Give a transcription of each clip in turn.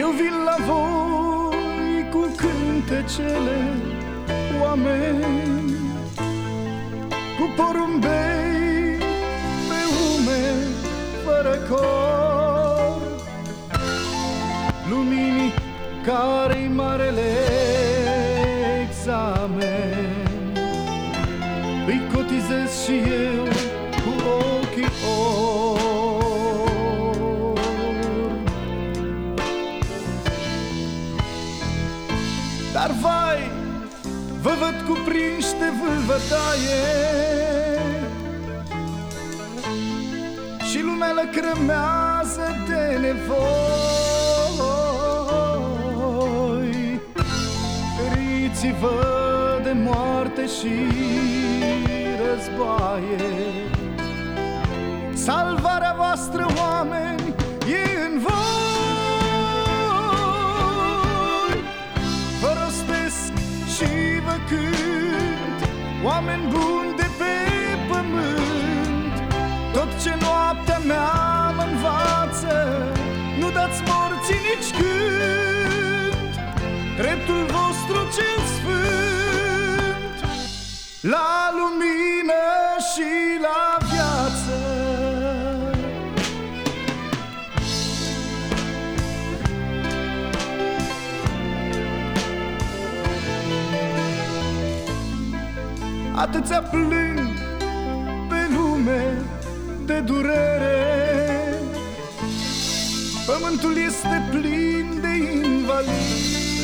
Eu vin la voi cu cântecele oameni Cu porumbei pe ume fără cor. Luminii care-i marele examen. Îi cotizez și eu de vâlvătaie Și lumea lăcrămează de nevoi. Feriți-vă de moarte și războaie. Salvarea voastră, oameni, Oameni buni de pe pământ. Tot ce noaptea mea mă învață Nu dați morții nici când Dreptul vostru cel sfânt La lumină și la Atâția plâng pe lume de durere. Pământul este plin de invalizi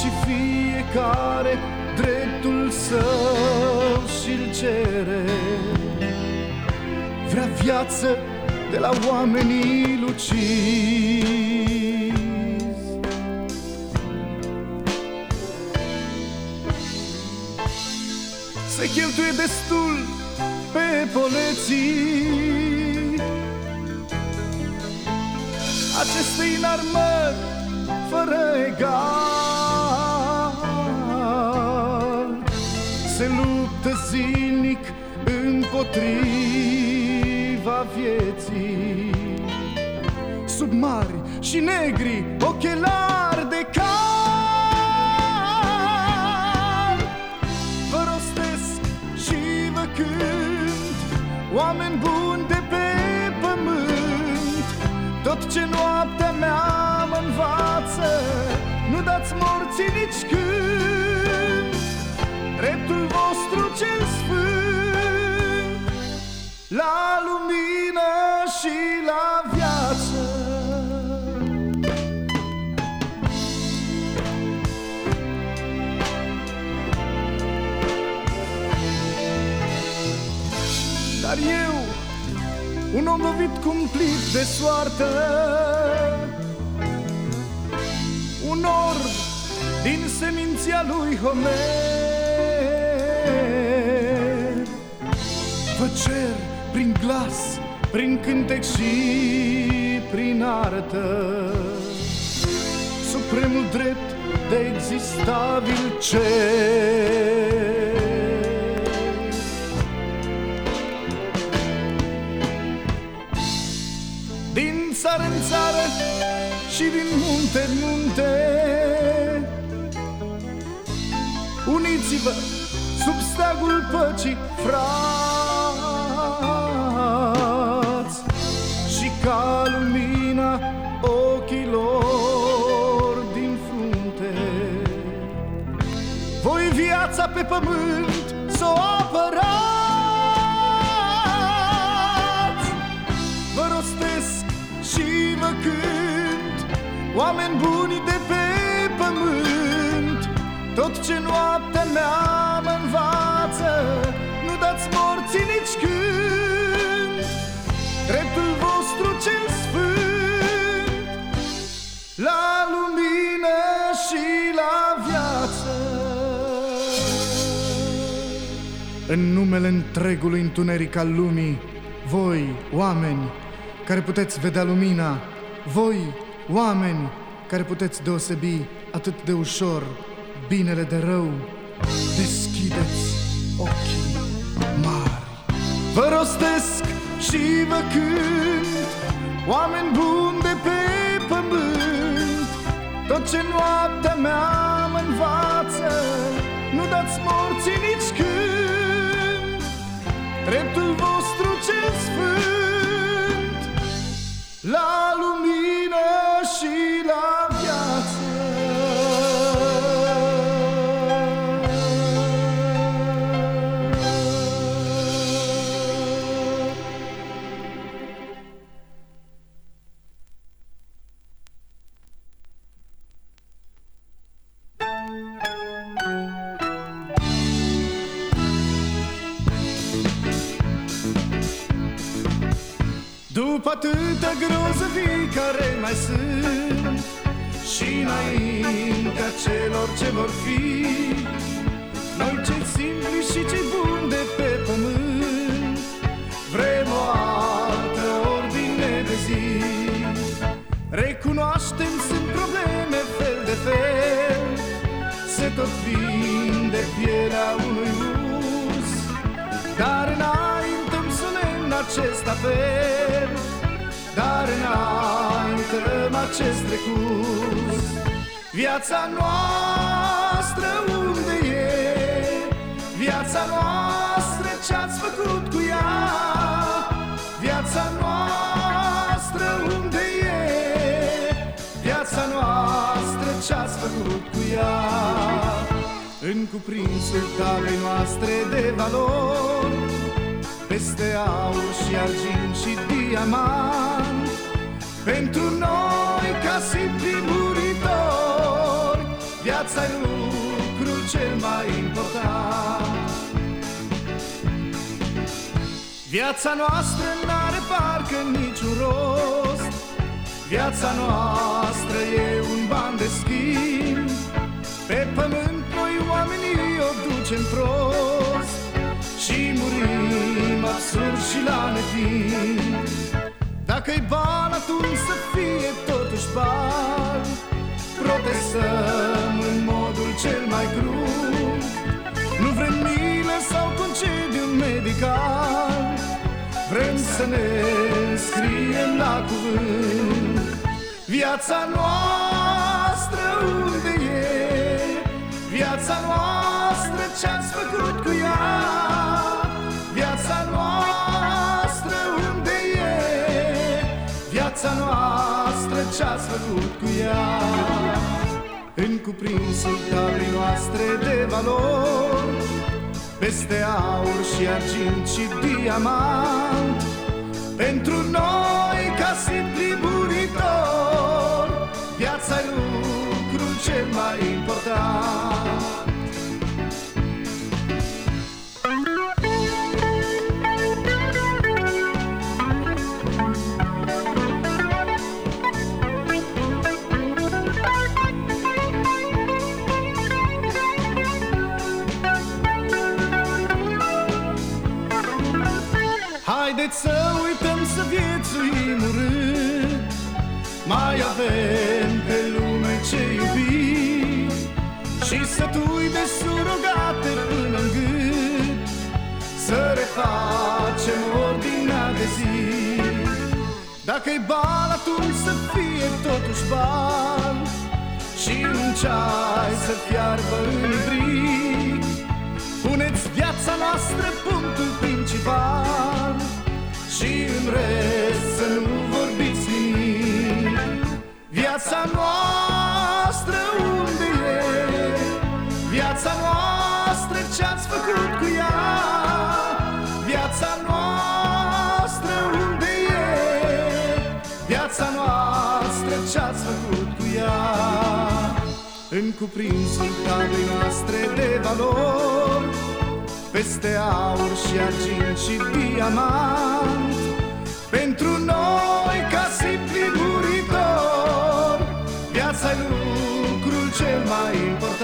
Și fiecare dreptul său și-l cere. Vrea viață de la oamenii lucizi Se cheltuie destul pe poleții. Aceste înarmări fără egal Se luptă zilnic împotriva vieții. Sub mari și negri ochelari de cal Oameni buni de pe pământ Tot ce noaptea mea mă învață Nu dați morții nici când om lovit cumplit de soartă. Un orb din seminția lui Homer. Vă cer prin glas, prin cântec și prin artă Supremul drept de existabil cer țară în țară și din munte în munte. Uniți-vă sub steagul păcii, frați Și ca lumina ochilor din frunte. Voi viața pe pământ să o Oameni buni de pe pământ. Tot ce noaptea mea mă învață Nu dați morții nici când Dreptul vostru cel sfânt La lumină și la viață. În numele întregului întuneric al lumii Voi, oameni, care puteți vedea lumina Voi, oameni, care puteți deosebi atât de ușor binele de rău Deschideți ochii mari. Vă rostesc și vă cânt Oameni buni de pe pământ. Tot ce noaptea mea mă învață Nu dați morții nici când Dreptul vostru cel sfânt La lumină și După atâtea grozăvii care mai sunt. Și înaintea celor ce vor fi Noi cei simpli și cei buni de pe pământ. Vrem o altă ordine de zi. Recunoaștem, sunt probleme fel de fel. Se tot vinde pielea unui urs Dar înaintăm solemn acest apel Dar înaintăm acest recurs Viața noastră unde e? Viața noastră ce-ați făcut cu ea? Viața noastră unde e? Viața noastră ce-ați făcut cu ea? În cuprinsul talei noastre de valori Peste aur și argint și diamant. Pentru noi ca simpli muritori Viața e lucrul cel mai important. Viața noastră n-are parcă niciun rost. Viața noastră e un ban de schimb. Pe pământ noi oamenii o ducem prost Și murim absurd și la netimp Dacă-i bal, atunci să fie totuși bal Protestăm în modul cel mai grunt Nu vrem milă sau concediu medical. Vrem să ne înscriem la cuvânt. Viața noastră unde e? Viața noastră ce-ați făcut cu ea? Ce-ați făcut cu ea? În cuprinsul tablei noastre de valori Peste aur și argint și diamant Pentru noi ca simpli muritori Viața e lucrul cel mai important Mai avem pe lume ce iubi Și sătui de surogate până în gât. Să refacem ordinea de zi. Dacă-i bal, atunci să fie totuși bal. Și un ceai să fiarbă în ibric Puneți viața noastră punctul principal. Și în rest să nu vorbiți nimic Viața noastră unde e? Viața noastră ce-ați făcut cu ea? Viața noastră unde e? Viața noastră ce-ați făcut cu ea? În cuprinsul tablei noastre de valori Peste aur și argint și diamant Pentru noi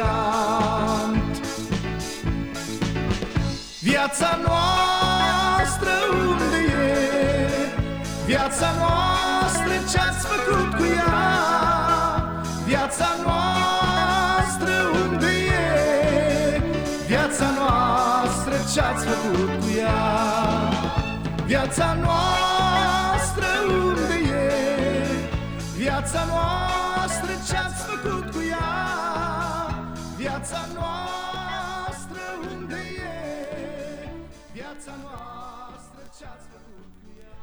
mai important Viața noastră unde e? Viața noastră ce-ați făcut cu ea? Viața noastră unde e? Viața noastră noastră ce-ați făcut cu ea Viața noastră unde e Viața noastră ce-ați făcut cu ea?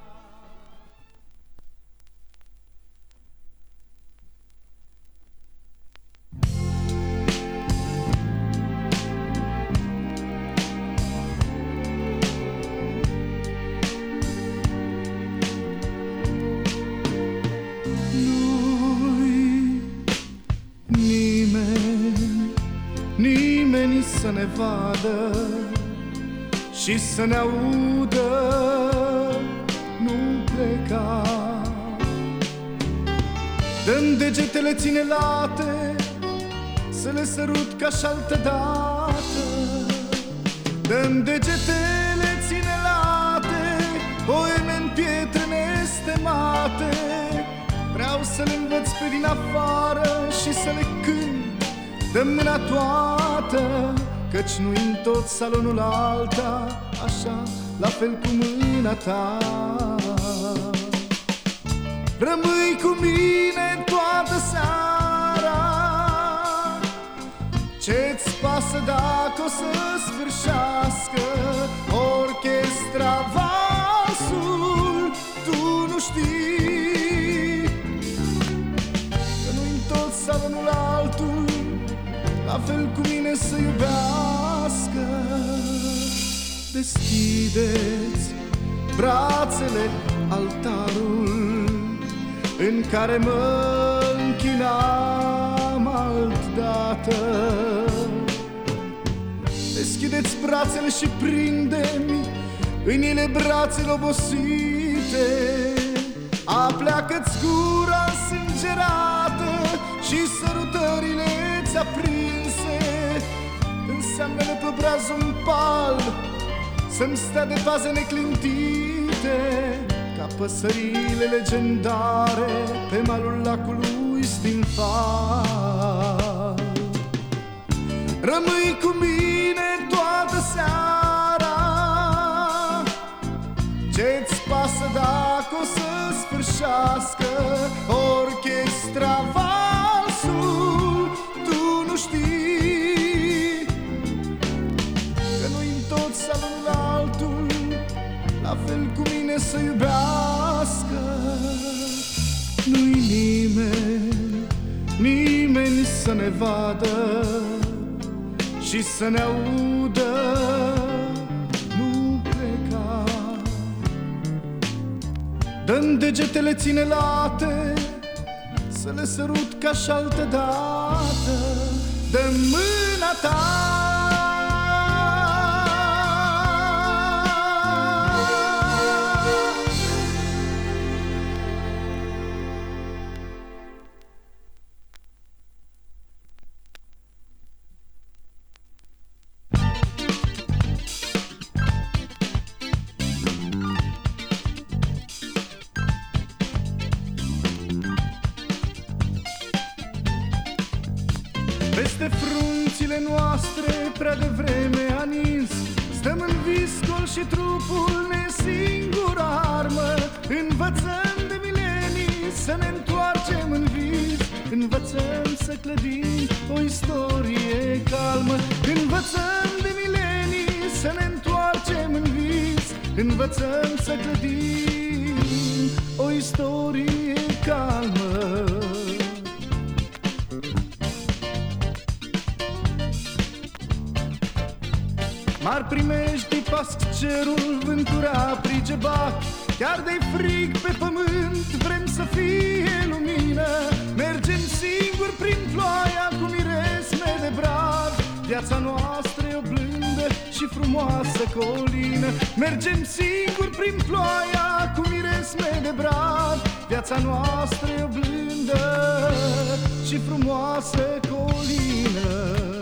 Nu-i nimeni, nimeni să ne vadă și să ne audă, nu pleca. Dăm degetele ține late, să le sărut ca și altă dată. Dăm degetele ține late, poeme în pietre nestemate. Vreau să le învăț pe din afară și să le cânt de mâna toată Căci nu în tot salonul alta, așa, la fel cu mâna ta. Rămâi cu mine toată seara. Ce-ți pasă dacă o să sfârșească Orchestra? valsul La fel cu mine să iubească. Deschideți brațele altarul În care mă închinam altdată. Deschideți brațele și prinde-mi În ele brațele obosite. Apleacă-ți gura sângerată Și sărutările ți aprinse Înseamnă pe brazul pal. Să-mi stea de pază neclintite Ca păsările legendare Pe malul lacului stinfal Rămâi cu mine să iubească. Nu-i nimeni, nimeni să ne vadă și să ne audă. Nu pleca. Dăm degetele ține late Să le sărut ca și altă dată De mâna ta Peste frunțile noastre prea devreme a nins. Stăm în viscol și trupul ne singură armă. Învățăm de milenii să ne întoarcem în vis. Învățăm să clădim o istorie calmă. Învățăm de milenii să ne întoarcem în vis. Învățăm să clădim o istorie calmă Mar primești pasc cerul, vântura prigebat Chiar de frig pe pământ, vrem să fie lumină. Mergem singuri prin ploaia cu miresme de brad. Viața noastră e o blândă și frumoasă colină. Mergem singuri prin ploaia cu miresme de brad. Viața noastră e o blândă și frumoasă colină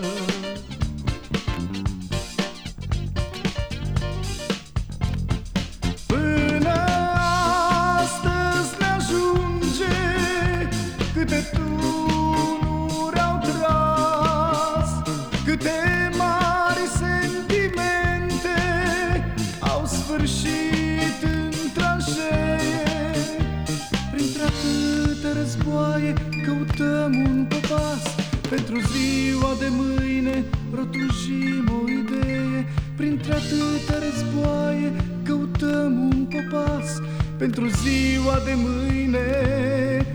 Pentru ziua de mâine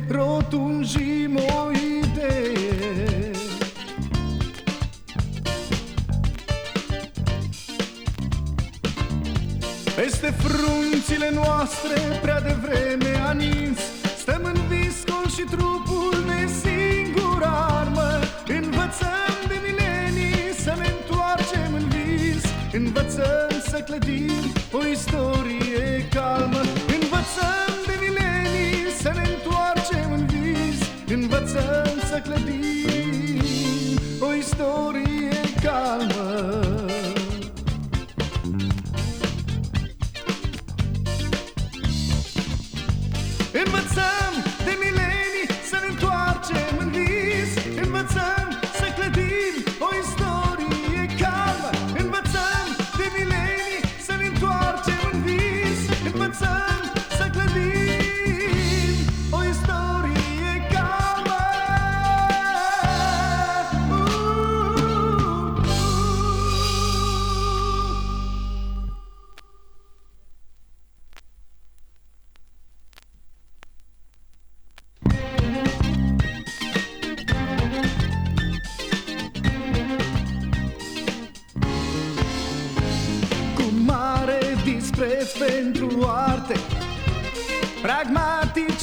rotunjim o idee Peste frunțile noastre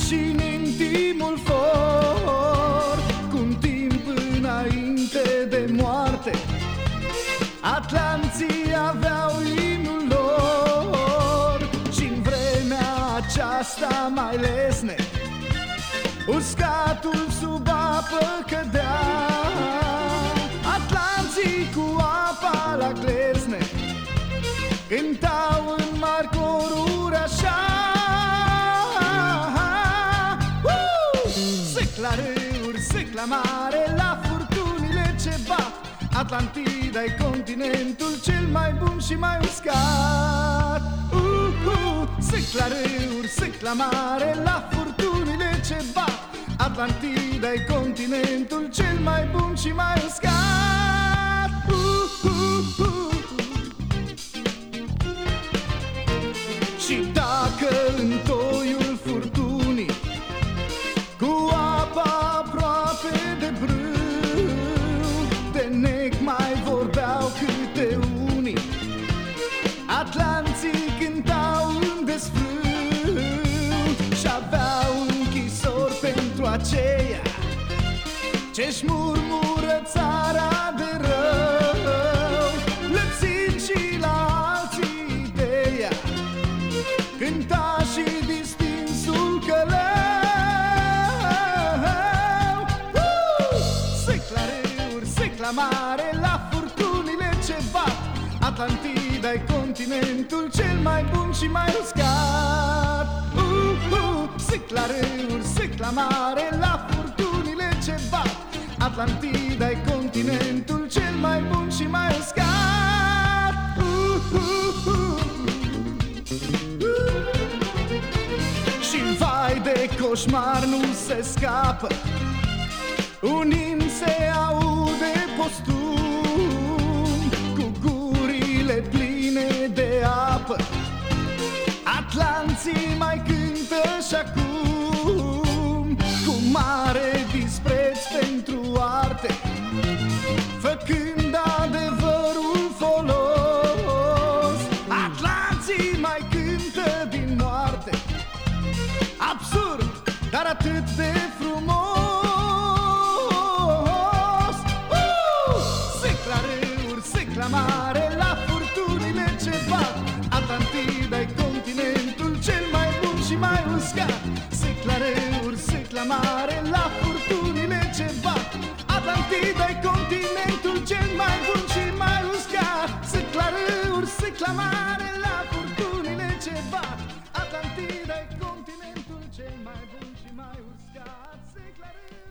și în intimul for Cu un timp înainte de moarte. Atlanții aveau imnul lor și în vremea aceasta mai lesne. Uscatul sub apă cădea Atlanții cu apa la glezne. Cântau Atlantida e continentul cel mai bun și mai uscat uh, uh! Secla râuri, secla mare La furtunile ce bat Atlantida e continentul cel mai bun și mai uscat uh, uh, uh! Pentru aceia Ce-și murmură țara de rău. Lățind și la alții ideea Cânta și distinsul călău uh! Secla râuri, secla mare La furtunile ce bat. Atlantida e continentul cel mai bun și mai uscat. uh, uh! Secla râuri, secla mare La furtunile ce bat Atlantida e continentul cel mai bun și mai uscat uh, uh, uh! Și vai de coșmar nu se scapă Un imn se aude postum Cu gurile pline de apă Atlanții mai cântă și acum Cu mare dispreț pentru arte Făcând adevărul Mai she și mai uscați, se clarează